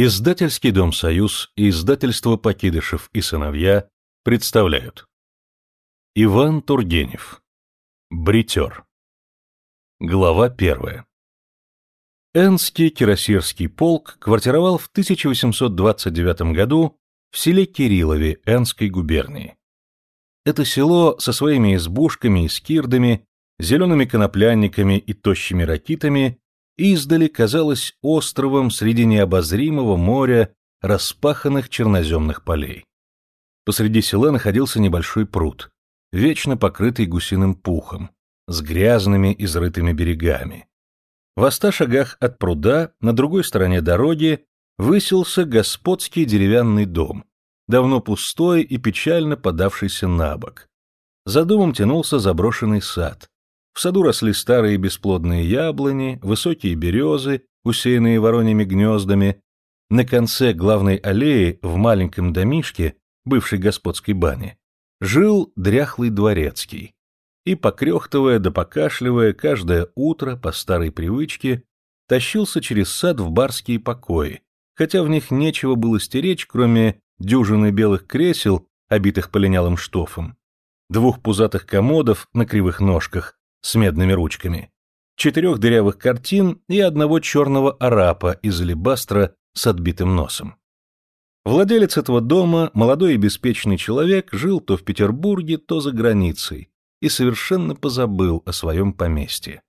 Издательский дом «Союз» и издательство «Покидышев и сыновья» представляют. Иван Тургенев. Бритер. Глава первая. Энский кирасирский полк квартировал в 1829 году в селе Кириллове Энской губернии. Это село со своими избушками и скирдами, зелеными коноплянниками и тощими ракитами издали казалось островом среди необозримого моря распаханных черноземных полей. Посреди села находился небольшой пруд, вечно покрытый гусиным пухом, с грязными изрытыми берегами. В ста шагах от пруда, на другой стороне дороги, высился господский деревянный дом, давно пустой и печально подавшийся на бок. За домом тянулся заброшенный сад, в саду росли старые бесплодные яблони, высокие березы, усеянные вороньими гнездами. На конце главной аллеи, в маленьком домишке, бывшей господской бане, жил дряхлый дворецкий. И, покрехтывая да покашливая, каждое утро, по старой привычке, тащился через сад в барские покои, хотя в них нечего было стеречь, кроме дюжины белых кресел, обитых полинялым штофом, двух пузатых комодов на кривых ножках, с медными ручками, четырех дырявых картин и одного черного арапа из алебастра с отбитым носом. Владелец этого дома, молодой и беспечный человек, жил то в Петербурге, то за границей и совершенно позабыл о своем поместье.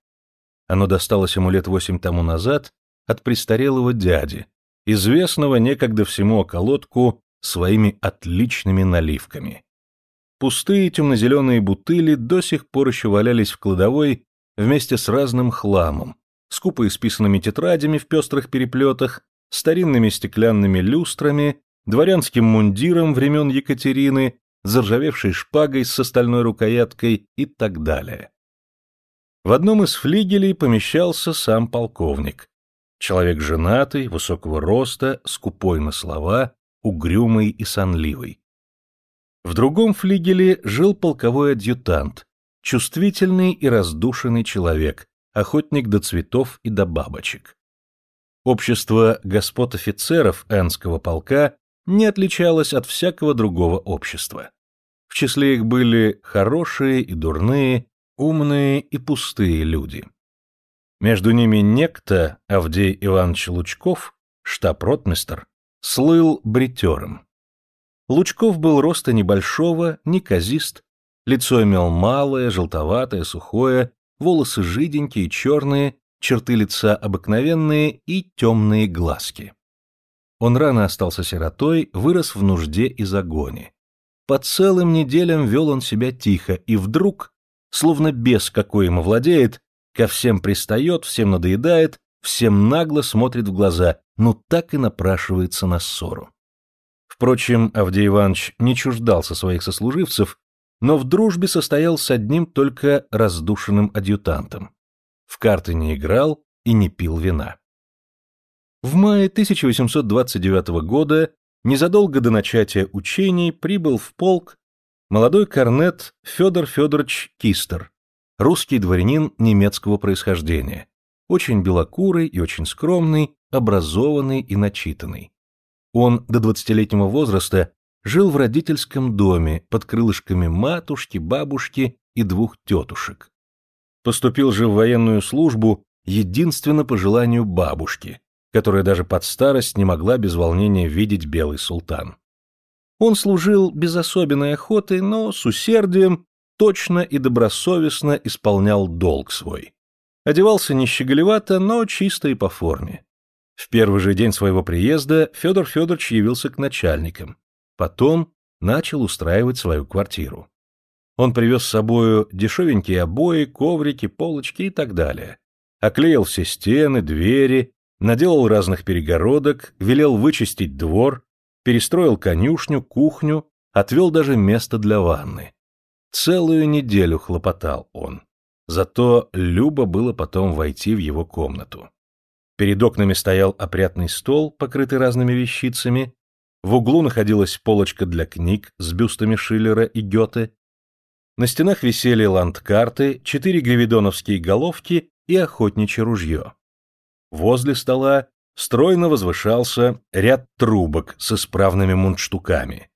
Оно досталось ему лет восемь тому назад от престарелого дяди, известного некогда всему околотку своими отличными наливками. Пустые темно-зеленые бутыли до сих пор еще валялись в кладовой вместе с разным хламом, скупо исписанными тетрадями в пестрых переплетах, старинными стеклянными люстрами, дворянским мундиром времен Екатерины, заржавевшей шпагой с остальной рукояткой и так далее. В одном из флигелей помещался сам полковник. Человек женатый, высокого роста, скупой на слова, угрюмый и сонливый. В другом флигеле жил полковой адъютант, чувствительный и раздушенный человек, охотник до цветов и до бабочек. Общество господ офицеров Энского полка не отличалось от всякого другого общества. В числе их были хорошие и дурные, умные и пустые люди. Между ними некто, Авдей Иванович Лучков, штаб-ротмистр, слыл бритером. Лучков был роста небольшого, неказист, лицо имел малое, желтоватое, сухое, волосы жиденькие, черные, черты лица обыкновенные и темные глазки. Он рано остался сиротой, вырос в нужде и загоне. По целым неделям вел он себя тихо, и вдруг, словно бес какой ему владеет, ко всем пристает, всем надоедает, всем нагло смотрит в глаза, ну так и напрашивается на ссору. Впрочем, Авдей Иванович не чуждался своих сослуживцев, но в дружбе состоял с одним только раздушенным адъютантом. В карты не играл и не пил вина. В мае 1829 года, незадолго до начатия учений, прибыл в полк молодой корнет Федор Федорович Кистер, русский дворянин немецкого происхождения, очень белокурый и очень скромный, образованный и начитанный. Он до двадцатилетнего возраста жил в родительском доме под крылышками матушки, бабушки и двух тетушек. Поступил же в военную службу единственно по желанию бабушки, которая даже под старость не могла без волнения видеть белый султан. Он служил без особенной охоты, но с усердием, точно и добросовестно исполнял долг свой. Одевался не щеголевато, но чисто и по форме. В первый же день своего приезда Федор Федорович явился к начальникам. Потом начал устраивать свою квартиру. Он привез с собою дешевенькие обои, коврики, полочки и так далее. Оклеил все стены, двери, наделал разных перегородок, велел вычистить двор, перестроил конюшню, кухню, отвел даже место для ванны. Целую неделю хлопотал он. Зато любо было потом войти в его комнату. Перед окнами стоял опрятный стол, покрытый разными вещицами, в углу находилась полочка для книг с бюстами Шиллера и Гёте, на стенах висели ландкарты, четыре гривидоновские головки и охотничье ружье. Возле стола стройно возвышался ряд трубок с исправными мундштуками.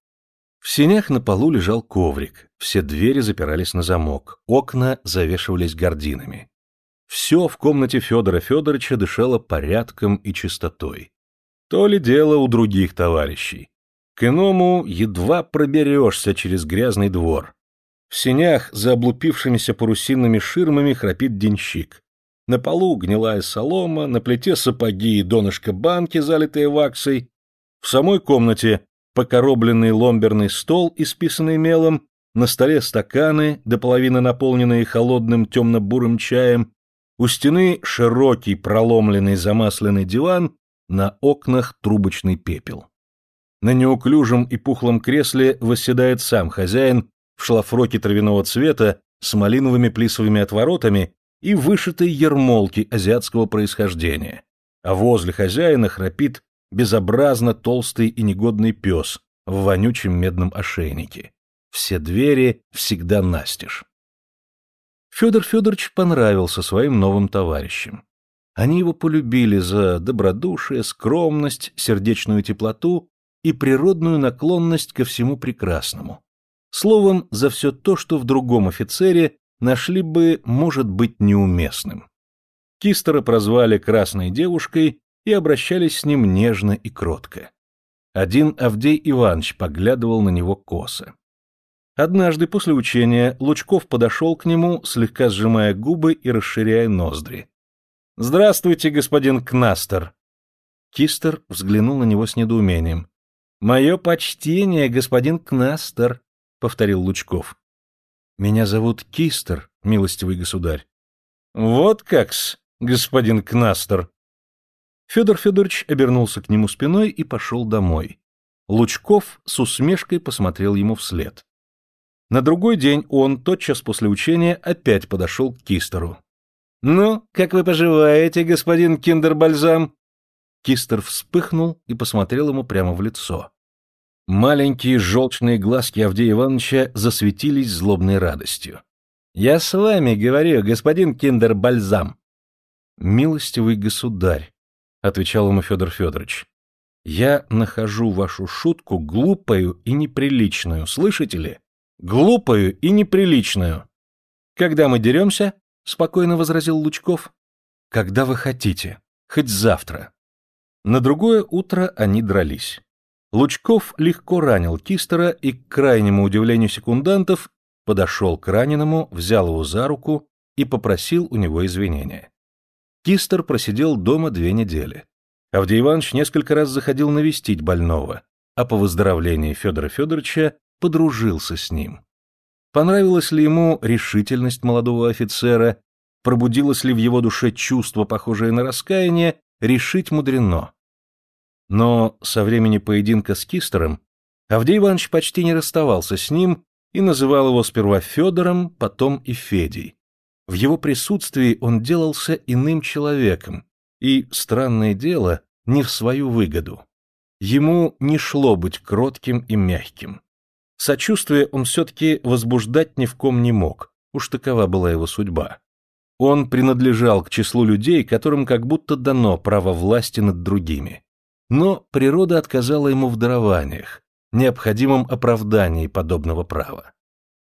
В сенях на полу лежал коврик, все двери запирались на замок, окна завешивались гардинами. Все в комнате Федора Федоровича дышало порядком и чистотой. То ли дело у других товарищей. К иному едва проберешься через грязный двор. В сенях за облупившимися парусинными ширмами храпит денщик. На полу гнилая солома, на плите сапоги и донышко банки, залитые ваксой. В самой комнате покоробленный ломберный стол, исписанный мелом, на столе стаканы, до половины наполненные холодным темно-бурым чаем, у стены широкий проломленный замасленный диван, на окнах трубочный пепел. На неуклюжем и пухлом кресле восседает сам хозяин в шлафроке травяного цвета с малиновыми плисовыми отворотами и вышитой ермолки азиатского происхождения, а возле хозяина храпит безобразно толстый и негодный пес в вонючем медном ошейнике. Все двери всегда настежь. Федор Федорович понравился своим новым товарищам. Они его полюбили за добродушие, скромность, сердечную теплоту и природную наклонность ко всему прекрасному. Словом, за все то, что в другом офицере нашли бы, может быть, неуместным. Кистера прозвали «красной девушкой» и обращались с ним нежно и кротко. Один Авдей Иванович поглядывал на него косо. Однажды после учения Лучков подошел к нему, слегка сжимая губы и расширяя ноздри. «Здравствуйте, господин Кнастер!» Кистер взглянул на него с недоумением. «Мое почтение, господин Кнастер», — повторил Лучков. «Меня зовут Кистер, милостивый государь». «Вот как-с, господин Кнастер», Федор Федорович обернулся к нему спиной и пошел домой. Лучков с усмешкой посмотрел ему вслед. На другой день он, тотчас после учения, опять подошел к Кистеру. «Ну, как вы поживаете, господин Киндербальзам?» Кистер вспыхнул и посмотрел ему прямо в лицо. Маленькие желчные глазки Авдея Ивановича засветились злобной радостью. «Я с вами говорю, господин Киндербальзам!» «Милостивый государь!» отвечал ему Федор Федорович. Я нахожу вашу шутку глупою и неприличную, слышите ли? Глупою и неприличную. Когда мы деремся? Спокойно возразил Лучков. Когда вы хотите, хоть завтра. На другое утро они дрались. Лучков легко ранил Кистера и, к крайнему удивлению секундантов, подошел к раненому, взял его за руку и попросил у него извинения. Кистер просидел дома две недели. Авдей Иванович несколько раз заходил навестить больного, а по выздоровлении Федора Федоровича подружился с ним. Понравилась ли ему решительность молодого офицера, пробудилось ли в его душе чувство, похожее на раскаяние, решить мудрено. Но со времени поединка с Кистером Авдей Иванович почти не расставался с ним и называл его сперва Федором, потом и Федей. В его присутствии он делался иным человеком, и, странное дело, не в свою выгоду. Ему не шло быть кротким и мягким. Сочувствие он все-таки возбуждать ни в ком не мог, уж такова была его судьба. Он принадлежал к числу людей, которым как будто дано право власти над другими. Но природа отказала ему в дарованиях, необходимом оправдании подобного права.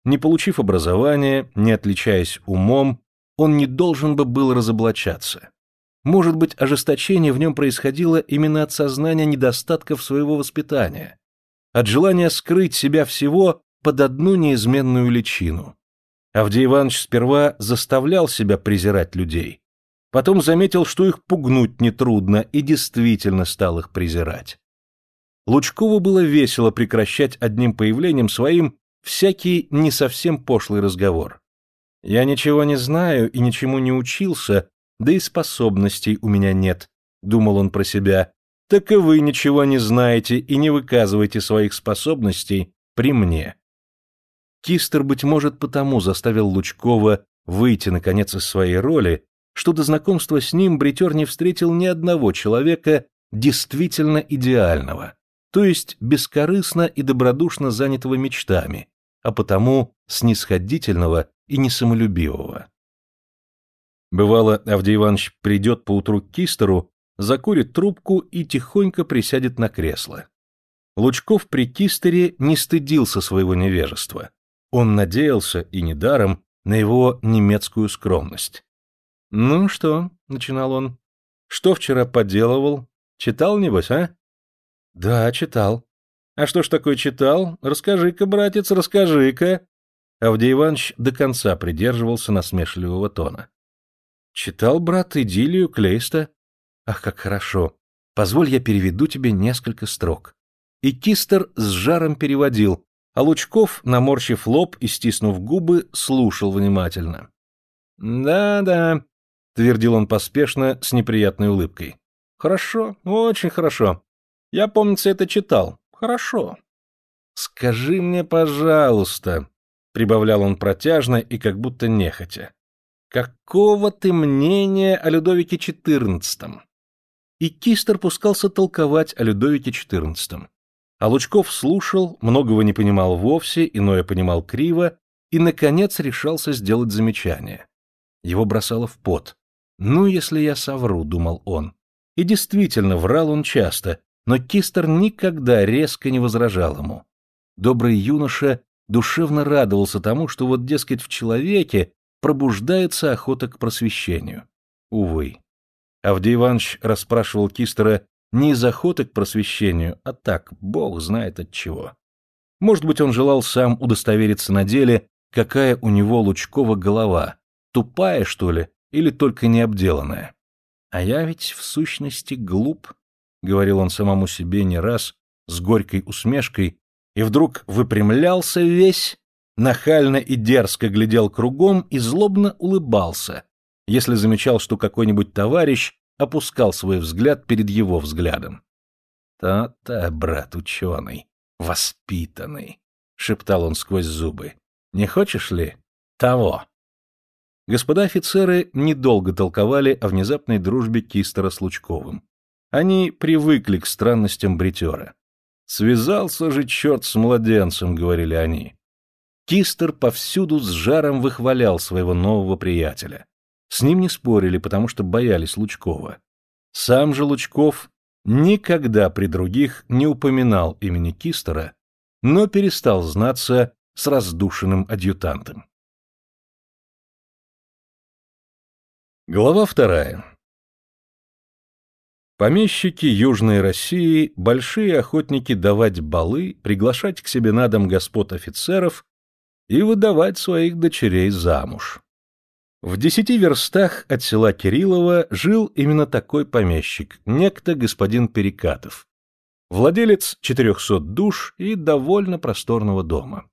Не получив образования, не отличаясь умом, он не должен бы был разоблачаться. Может быть, ожесточение в нем происходило именно от сознания недостатков своего воспитания, от желания скрыть себя всего под одну неизменную личину. Авдей Иванович сперва заставлял себя презирать людей, потом заметил, что их пугнуть нетрудно, и действительно стал их презирать. Лучкову было весело прекращать одним появлением своим всякий не совсем пошлый разговор. Я ничего не знаю и ничему не учился, да и способностей у меня нет, думал он про себя. Так и вы ничего не знаете и не выказываете своих способностей при мне. Кистер, быть может, потому заставил Лучкова выйти, наконец, из своей роли, что до знакомства с ним Бритер не встретил ни одного человека действительно идеального, то есть бескорыстно и добродушно занятого мечтами, а потому снисходительного и несамолюбивого. Бывало, Авдей Иванович придет поутру к Кистеру закурит трубку и тихонько присядет на кресло. Лучков при Кистере не стыдился своего невежества. Он надеялся, и недаром, на его немецкую скромность. «Ну что?» — начинал он. «Что вчера поделывал? Читал, небось, а?» «Да, читал». «А что ж такое читал? Расскажи-ка, братец, расскажи-ка». Авдей Иванович до конца придерживался насмешливого тона. «Читал, брат, идиллию Клейста. Ах, как хорошо. Позволь, я переведу тебе несколько строк». И Кистер с жаром переводил, а Лучков, наморщив лоб и стиснув губы, слушал внимательно. «Да-да», — твердил он поспешно, с неприятной улыбкой. «Хорошо, очень хорошо. Я, помнится, это читал. Хорошо». «Скажи мне, пожалуйста», — прибавлял он протяжно и как будто нехотя, «какого ты мнения о Людовике XIV?» И Кистер пускался толковать о Людовике XIV. А Лучков слушал, многого не понимал вовсе, иное понимал криво, и, наконец, решался сделать замечание. Его бросало в пот. «Ну, если я совру», — думал он. И действительно, врал он часто, но Кистер никогда резко не возражал ему. Добрый юноша душевно радовался тому, что вот, дескать, в человеке пробуждается охота к просвещению. Увы. Авдей Иванович расспрашивал Кистера не из охоты к просвещению, а так, бог знает от чего. Может быть, он желал сам удостовериться на деле, какая у него Лучкова голова, тупая, что ли, или только необделанная. А я ведь в сущности глуп, — говорил он самому себе не раз, с горькой усмешкой, и вдруг выпрямлялся весь, нахально и дерзко глядел кругом и злобно улыбался, если замечал, что какой-нибудь товарищ опускал свой взгляд перед его взглядом. «Та-та, брат ученый, воспитанный», — шептал он сквозь зубы. «Не хочешь ли того?» Господа офицеры недолго толковали о внезапной дружбе Кистера с Лучковым. Они привыкли к странностям бритера. «Связался же черт с младенцем», — говорили они. Кистер повсюду с жаром выхвалял своего нового приятеля. С ним не спорили, потому что боялись Лучкова. Сам же Лучков никогда при других не упоминал имени Кистера, но перестал знаться с раздушенным адъютантом. Глава вторая. Помещики Южной России – большие охотники давать балы, приглашать к себе на дом господ офицеров и выдавать своих дочерей замуж. В десяти верстах от села Кириллова жил именно такой помещик, некто господин Перекатов. Владелец четырехсот душ и довольно просторного дома.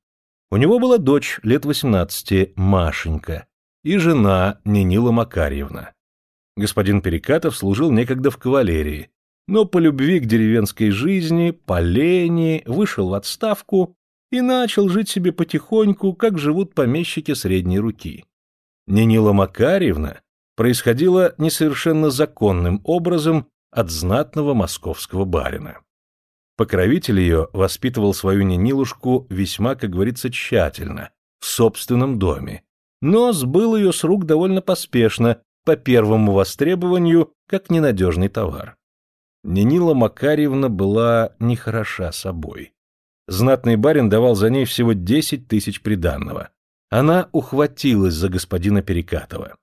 У него была дочь лет восемнадцати, Машенька, и жена Нинила Макарьевна. Господин Перекатов служил некогда в кавалерии, но по любви к деревенской жизни, по лени, вышел в отставку и начал жить себе потихоньку, как живут помещики средней руки. Нинила Макарьевна происходила несовершенно законным образом от знатного московского барина. Покровитель ее воспитывал свою Нинилушку весьма, как говорится, тщательно, в собственном доме, но сбыл ее с рук довольно поспешно, по первому востребованию, как ненадежный товар. Нинила Макарьевна была нехороша собой. Знатный барин давал за ней всего десять тысяч приданного. Она ухватилась за господина Перекатова.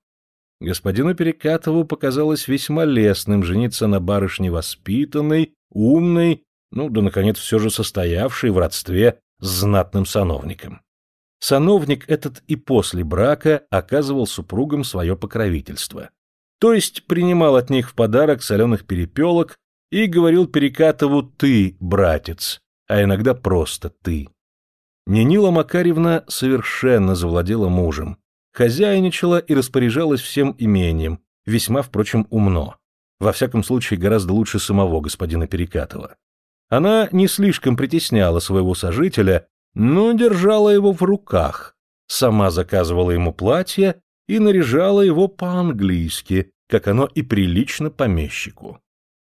Господину Перекатову показалось весьма лестным жениться на барышне воспитанной, умной, ну да, наконец, все же состоявшей в родстве с знатным сановником. Сановник этот и после брака оказывал супругам свое покровительство. То есть принимал от них в подарок соленых перепелок и говорил Перекатову «ты, братец», а иногда просто «ты». Нинила Макарьевна совершенно завладела мужем, хозяйничала и распоряжалась всем имением, весьма, впрочем, умно. Во всяком случае, гораздо лучше самого господина Перекатова. Она не слишком притесняла своего сожителя, но держала его в руках, сама заказывала ему платье и наряжала его по-английски, как оно и прилично помещику.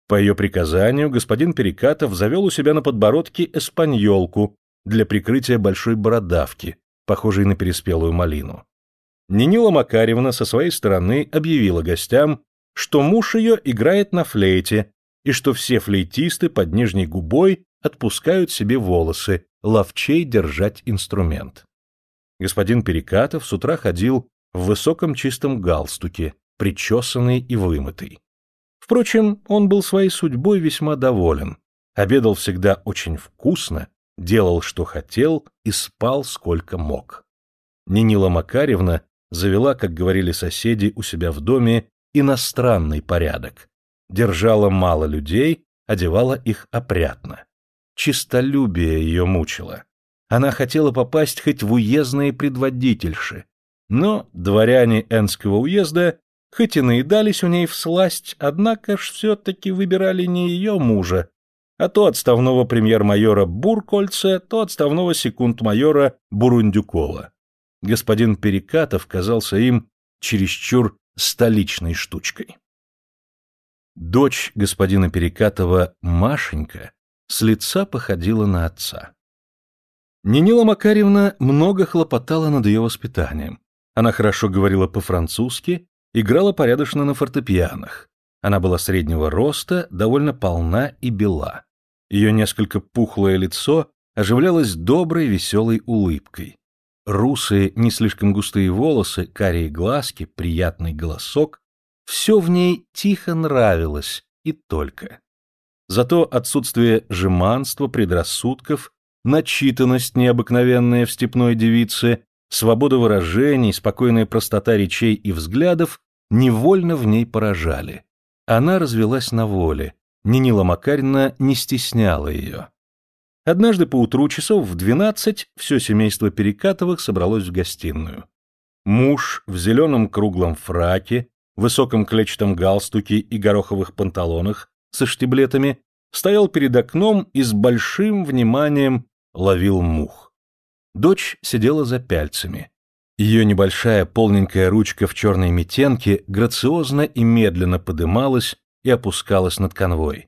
По ее приказанию господин Перекатов завел у себя на подбородке эспаньолку, для прикрытия большой бородавки, похожей на переспелую малину. Нинила Макаревна со своей стороны объявила гостям, что муж ее играет на флейте, и что все флейтисты под нижней губой отпускают себе волосы, ловчей держать инструмент. Господин Перекатов с утра ходил в высоком чистом галстуке, причесанный и вымытый. Впрочем, он был своей судьбой весьма доволен, обедал всегда очень вкусно, делал, что хотел, и спал, сколько мог. Нинила Макаревна завела, как говорили соседи у себя в доме, иностранный порядок. Держала мало людей, одевала их опрятно. Чистолюбие ее мучило. Она хотела попасть хоть в уездные предводительши. Но дворяне Энского уезда, хоть и наедались у ней в сласть, однако ж все-таки выбирали не ее мужа, а то отставного премьер-майора Буркольца, то отставного секунд-майора Бурундюкова. Господин Перекатов казался им чересчур столичной штучкой. Дочь господина Перекатова, Машенька, с лица походила на отца. Нинила Макаревна много хлопотала над ее воспитанием. Она хорошо говорила по-французски, играла порядочно на фортепианах. Она была среднего роста, довольно полна и бела. Ее несколько пухлое лицо оживлялось доброй веселой улыбкой. Русые, не слишком густые волосы, карие глазки, приятный голосок — все в ней тихо нравилось и только. Зато отсутствие жеманства, предрассудков начитанность необыкновенная в степной девице, свобода выражений, спокойная простота речей и взглядов невольно в ней поражали. Она развелась на воле, Нинила Макарина не стесняла ее. Однажды поутру часов в двенадцать все семейство Перекатовых собралось в гостиную. Муж в зеленом круглом фраке, высоком клетчатом галстуке и гороховых панталонах со штиблетами стоял перед окном и с большим вниманием ловил мух. Дочь сидела за пяльцами. Ее небольшая полненькая ручка в черной метенке грациозно и медленно подымалась и опускалась над конвой.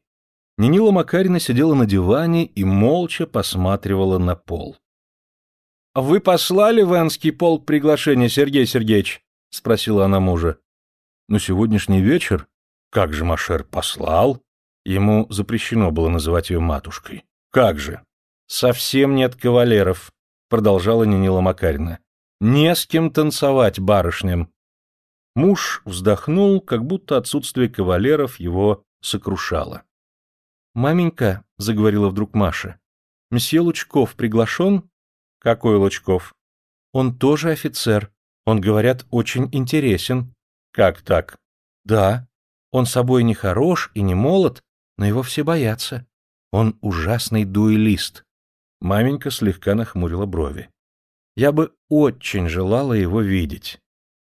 Нинила Макарина сидела на диване и молча посматривала на пол. — Вы послали в Энский полк приглашение, Сергей Сергеевич? — спросила она мужа. — На сегодняшний вечер? Как же Машер послал? Ему запрещено было называть ее матушкой. Как же? «Совсем нет кавалеров», — продолжала Нинила Макарина. «Не с кем танцевать барышням». Муж вздохнул, как будто отсутствие кавалеров его сокрушало. «Маменька», — заговорила вдруг Маша, — «месье Лучков приглашен?» «Какой Лучков?» «Он тоже офицер. Он, говорят, очень интересен». «Как так?» «Да. Он собой не хорош и не молод, но его все боятся. Он ужасный дуэлист. Маменька слегка нахмурила брови. Я бы очень желала его видеть.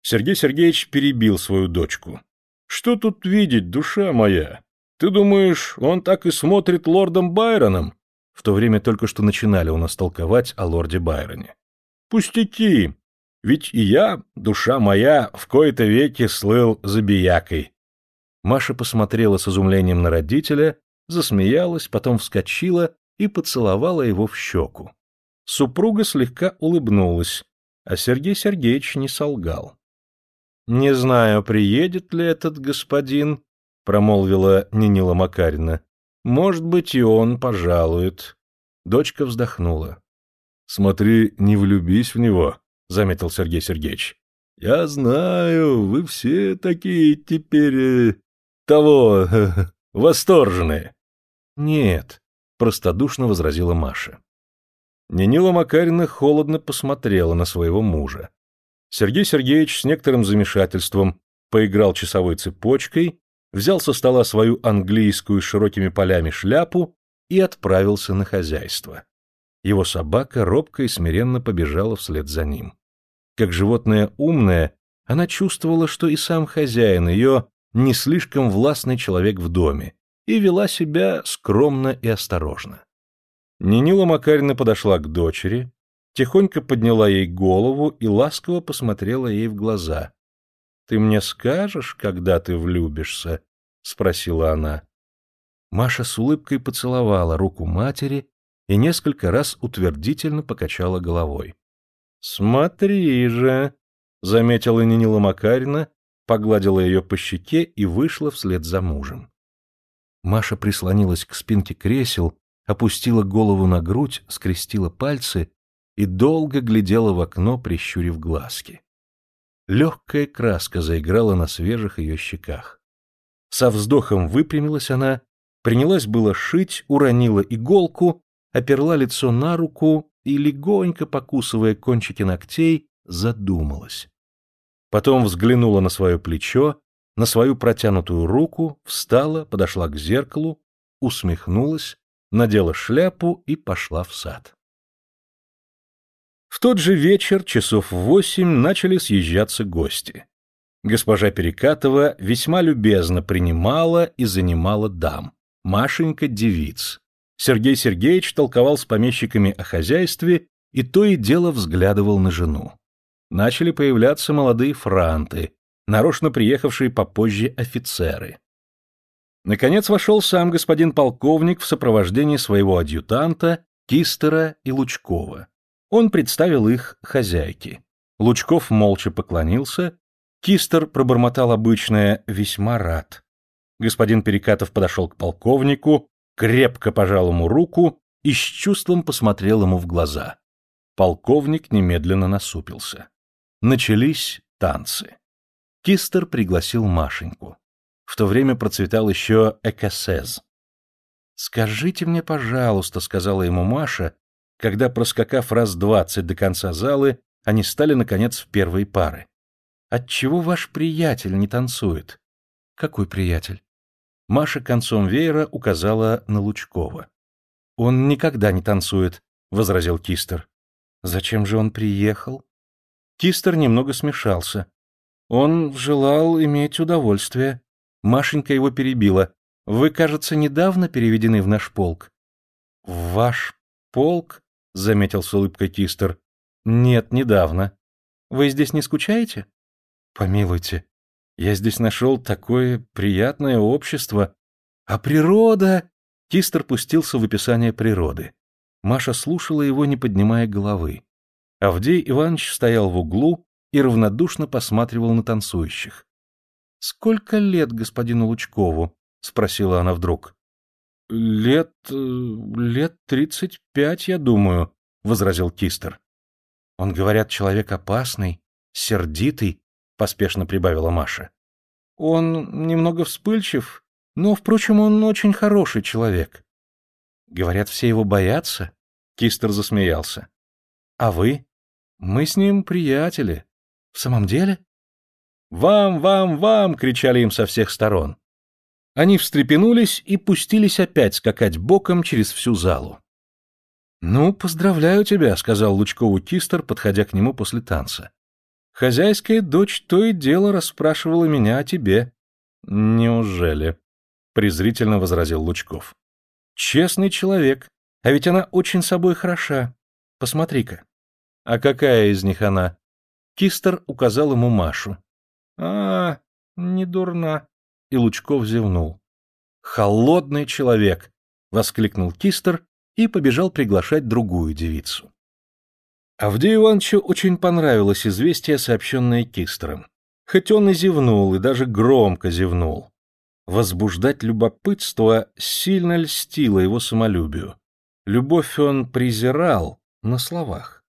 Сергей Сергеевич перебил свою дочку. Что тут видеть, душа моя? Ты думаешь, он так и смотрит лордом Байроном? В то время только что начинали у нас толковать о лорде Байроне. Пустяки! Ведь и я, душа моя, в кои-то веки слыл забиякой. Маша посмотрела с изумлением на родителя, засмеялась, потом вскочила и поцеловала его в щеку. Супруга слегка улыбнулась, а Сергей Сергеевич не солгал. — Не знаю, приедет ли этот господин, — промолвила Нинила Макарина. — Может быть, и он пожалует. Дочка вздохнула. — Смотри, не влюбись в него, — заметил Сергей Сергеевич. — Я знаю, вы все такие теперь... Э, того... Э, восторженные. — Нет, — простодушно возразила Маша. Нинила Макарина холодно посмотрела на своего мужа. Сергей Сергеевич с некоторым замешательством поиграл часовой цепочкой, взял со стола свою английскую с широкими полями шляпу и отправился на хозяйство. Его собака робко и смиренно побежала вслед за ним. Как животное умное, она чувствовала, что и сам хозяин ее не слишком властный человек в доме, и вела себя скромно и осторожно. Нинила Макарина подошла к дочери, тихонько подняла ей голову и ласково посмотрела ей в глаза. — Ты мне скажешь, когда ты влюбишься? — спросила она. Маша с улыбкой поцеловала руку матери и несколько раз утвердительно покачала головой. — Смотри же, — заметила Нинила Макарина погладила ее по щеке и вышла вслед за мужем. Маша прислонилась к спинке кресел, опустила голову на грудь, скрестила пальцы и долго глядела в окно, прищурив глазки. Легкая краска заиграла на свежих ее щеках. Со вздохом выпрямилась она, принялась было шить, уронила иголку, оперла лицо на руку и, легонько покусывая кончики ногтей, задумалась. Потом взглянула на свое плечо, на свою протянутую руку, встала, подошла к зеркалу, усмехнулась, надела шляпу и пошла в сад. В тот же вечер, часов в восемь, начали съезжаться гости. Госпожа Перекатова весьма любезно принимала и занимала дам. Машенька — девиц. Сергей Сергеевич толковал с помещиками о хозяйстве и то и дело взглядывал на жену. Начали появляться молодые франты, нарочно приехавшие попозже офицеры. Наконец вошел сам господин полковник в сопровождении своего адъютанта, Кистера и Лучкова. Он представил их хозяйке. Лучков молча поклонился, Кистер пробормотал обычное «весьма рад». Господин Перекатов подошел к полковнику, крепко пожал ему руку и с чувством посмотрел ему в глаза. Полковник немедленно насупился. Начались танцы. Кистер пригласил Машеньку. В то время процветал еще экосез. «Скажите мне, пожалуйста», — сказала ему Маша, когда, проскакав раз двадцать до конца залы, они стали, наконец, в первые пары. «Отчего ваш приятель не танцует?» «Какой приятель?» Маша концом веера указала на Лучкова. «Он никогда не танцует», — возразил Кистер. «Зачем же он приехал?» Кистер немного смешался. Он желал иметь удовольствие. Машенька его перебила. Вы, кажется, недавно переведены в наш полк. В ваш полк? Заметил с улыбкой Кистер. Нет, недавно. Вы здесь не скучаете? Помилуйте, я здесь нашел такое приятное общество. А природа... Кистер пустился в описание природы. Маша слушала его, не поднимая головы. Авдей Иванович стоял в углу и равнодушно посматривал на танцующих. — Сколько лет господину Лучкову? — спросила она вдруг. — Лет... Э, лет тридцать пять, я думаю, — возразил Кистер. — Он, говорят, человек опасный, сердитый, — поспешно прибавила Маша. — Он немного вспыльчив, но, впрочем, он очень хороший человек. — Говорят, все его боятся? — Кистер засмеялся. — А вы? Мы с ним приятели. В самом деле? «Вам, вам, вам!» — кричали им со всех сторон. Они встрепенулись и пустились опять скакать боком через всю залу. «Ну, поздравляю тебя», — сказал Лучкову Кистер, подходя к нему после танца. «Хозяйская дочь то и дело расспрашивала меня о тебе». «Неужели?» — презрительно возразил Лучков. «Честный человек, а ведь она очень собой хороша. Посмотри-ка». «А какая из них она?» Кистер указал ему Машу. — А, не дурна. И Лучков зевнул. — Холодный человек! — воскликнул Кистер и побежал приглашать другую девицу. Авдею Ивановичу очень понравилось известие, сообщенное Кистером. Хоть он и зевнул, и даже громко зевнул. Возбуждать любопытство сильно льстило его самолюбию. Любовь он презирал на словах,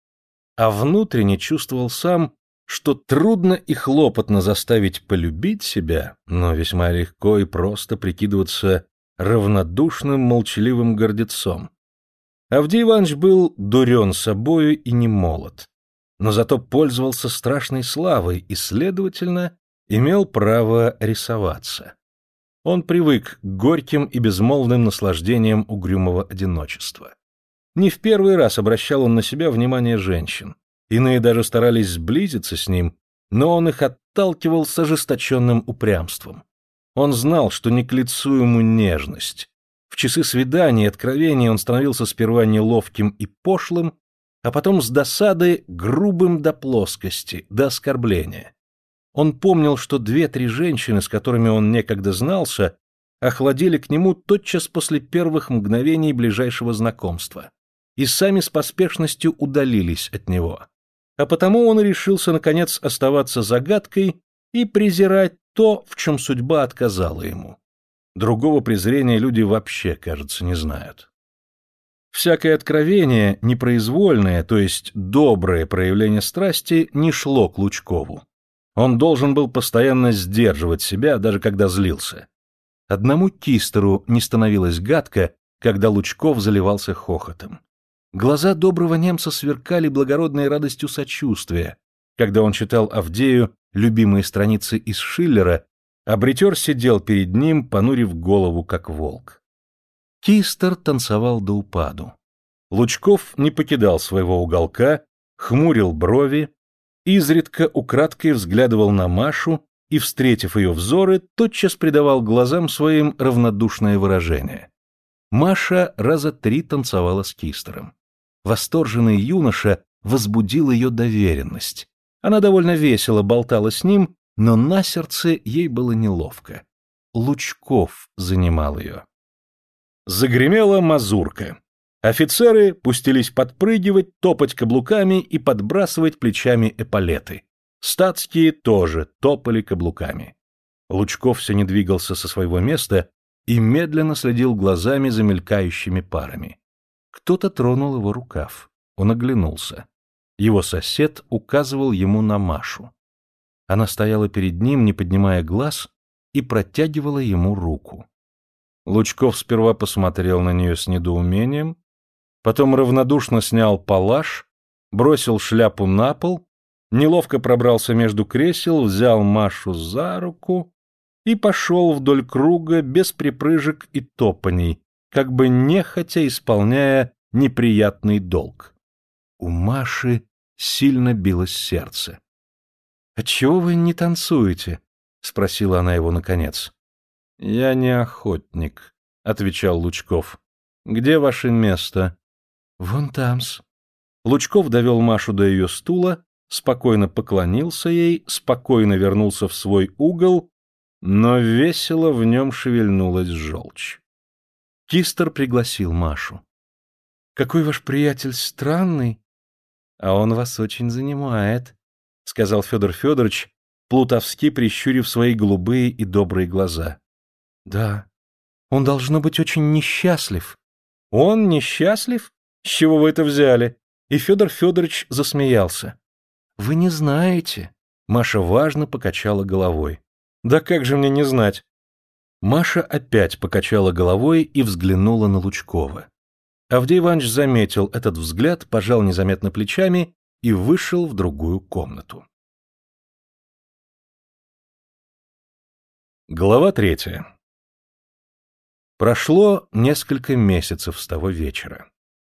а внутренне чувствовал сам, что трудно и хлопотно заставить полюбить себя, но весьма легко и просто прикидываться равнодушным, молчаливым гордецом. Авдей Иванович был дурен собою и не молод, но зато пользовался страшной славой и, следовательно, имел право рисоваться. Он привык к горьким и безмолвным наслаждениям угрюмого одиночества. Не в первый раз обращал он на себя внимание женщин, Иные даже старались сблизиться с ним, но он их отталкивал с ожесточенным упрямством. Он знал, что не к лицу ему нежность. В часы свиданий и откровений он становился сперва неловким и пошлым, а потом с досады грубым до плоскости, до оскорбления. Он помнил, что две-три женщины, с которыми он некогда знался, охладили к нему тотчас после первых мгновений ближайшего знакомства и сами с поспешностью удалились от него а потому он решился, наконец, оставаться загадкой и презирать то, в чем судьба отказала ему. Другого презрения люди вообще, кажется, не знают. Всякое откровение, непроизвольное, то есть доброе проявление страсти, не шло к Лучкову. Он должен был постоянно сдерживать себя, даже когда злился. Одному Кистеру не становилось гадко, когда Лучков заливался хохотом. Глаза доброго немца сверкали благородной радостью сочувствия, когда он читал Авдею любимые страницы из Шиллера, а бритер сидел перед ним, понурив голову, как волк. Кистер танцевал до упаду. Лучков не покидал своего уголка, хмурил брови, изредка украдкой взглядывал на Машу и, встретив ее взоры, тотчас придавал глазам своим равнодушное выражение. Маша раза три танцевала с Кистером. Восторженный юноша возбудил ее доверенность. Она довольно весело болтала с ним, но на сердце ей было неловко. Лучков занимал ее. Загремела мазурка. Офицеры пустились подпрыгивать, топать каблуками и подбрасывать плечами эполеты. Статские тоже топали каблуками. Лучков все не двигался со своего места и медленно следил глазами за мелькающими парами. Кто-то тронул его рукав. Он оглянулся. Его сосед указывал ему на Машу. Она стояла перед ним, не поднимая глаз, и протягивала ему руку. Лучков сперва посмотрел на нее с недоумением, потом равнодушно снял палаш, бросил шляпу на пол, неловко пробрался между кресел, взял Машу за руку и пошел вдоль круга без припрыжек и топаний, как бы нехотя исполняя неприятный долг. У Маши сильно билось сердце. — Отчего вы не танцуете? — спросила она его наконец. — Я не охотник, — отвечал Лучков. — Где ваше место? — Вон там-с. Лучков довел Машу до ее стула, спокойно поклонился ей, спокойно вернулся в свой угол, но весело в нем шевельнулась желчь. Кистер пригласил Машу. — Какой ваш приятель странный. — А он вас очень занимает, — сказал Федор Федорович, плутовски прищурив свои голубые и добрые глаза. — Да, он должно быть очень несчастлив. — Он несчастлив? С чего вы это взяли? И Федор Федорович засмеялся. — Вы не знаете. Маша важно покачала головой. — Да как же мне не знать? Маша опять покачала головой и взглянула на Лучкова. Авдей Иванович заметил этот взгляд, пожал незаметно плечами и вышел в другую комнату. Глава третья Прошло несколько месяцев с того вечера.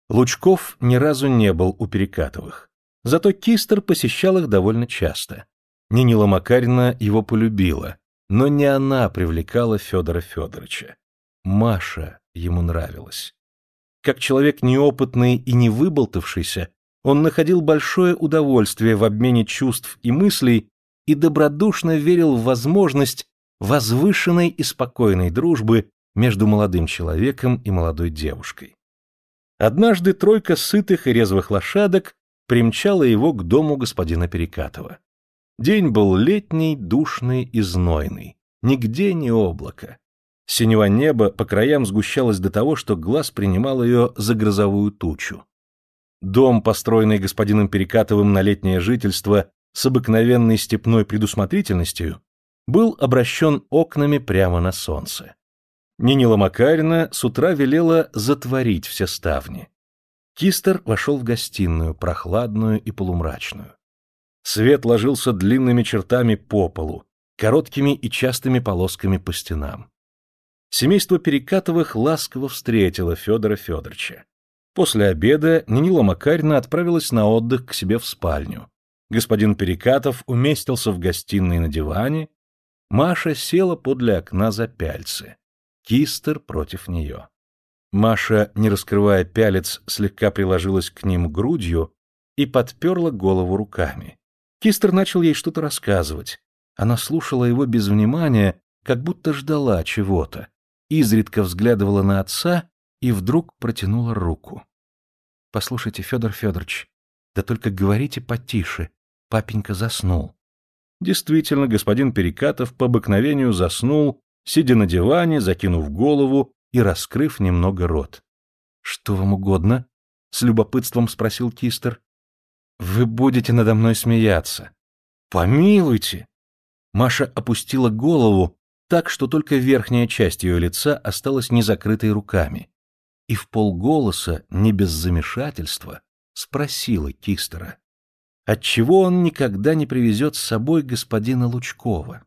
Лучков ни разу не был у Перекатовых. Зато Кистер посещал их довольно часто. Нинила Макарина его полюбила, но не она привлекала Федора Федоровича. Маша ему нравилась. Как человек неопытный и не выболтавшийся, он находил большое удовольствие в обмене чувств и мыслей и добродушно верил в возможность возвышенной и спокойной дружбы между молодым человеком и молодой девушкой. Однажды тройка сытых и резвых лошадок примчала его к дому господина Перекатова. День был летний, душный и знойный. Нигде ни облака. Синего неба по краям сгущалось до того, что глаз принимал ее за грозовую тучу. Дом, построенный господином Перекатовым на летнее жительство с обыкновенной степной предусмотрительностью, был обращен окнами прямо на солнце. Нинила Макарина с утра велела затворить все ставни. Кистер вошел в гостиную, прохладную и полумрачную. Свет ложился длинными чертами по полу, короткими и частыми полосками по стенам. Семейство Перекатовых ласково встретило Федора Федоровича. После обеда Нинила Макарина отправилась на отдых к себе в спальню. Господин Перекатов уместился в гостиной на диване, Маша села подле окна за пяльцы. Кистер против нее. Маша, не раскрывая пялец, слегка приложилась к ним грудью и подперла голову руками. Кистер начал ей что-то рассказывать. Она слушала его без внимания, как будто ждала чего-то, изредка взглядывала на отца и вдруг протянула руку. — Послушайте, Федор Федорович, да только говорите потише, папенька заснул. Действительно, господин Перекатов по обыкновению заснул, сидя на диване, закинув голову и раскрыв немного рот. — Что вам угодно? — с любопытством спросил Кистер. — Вы будете надо мной смеяться. — Помилуйте! Маша опустила голову так, что только верхняя часть ее лица осталась незакрытой руками, и в полголоса, не без замешательства, спросила Кистера отчего он никогда не привезет с собой господина Лучкова.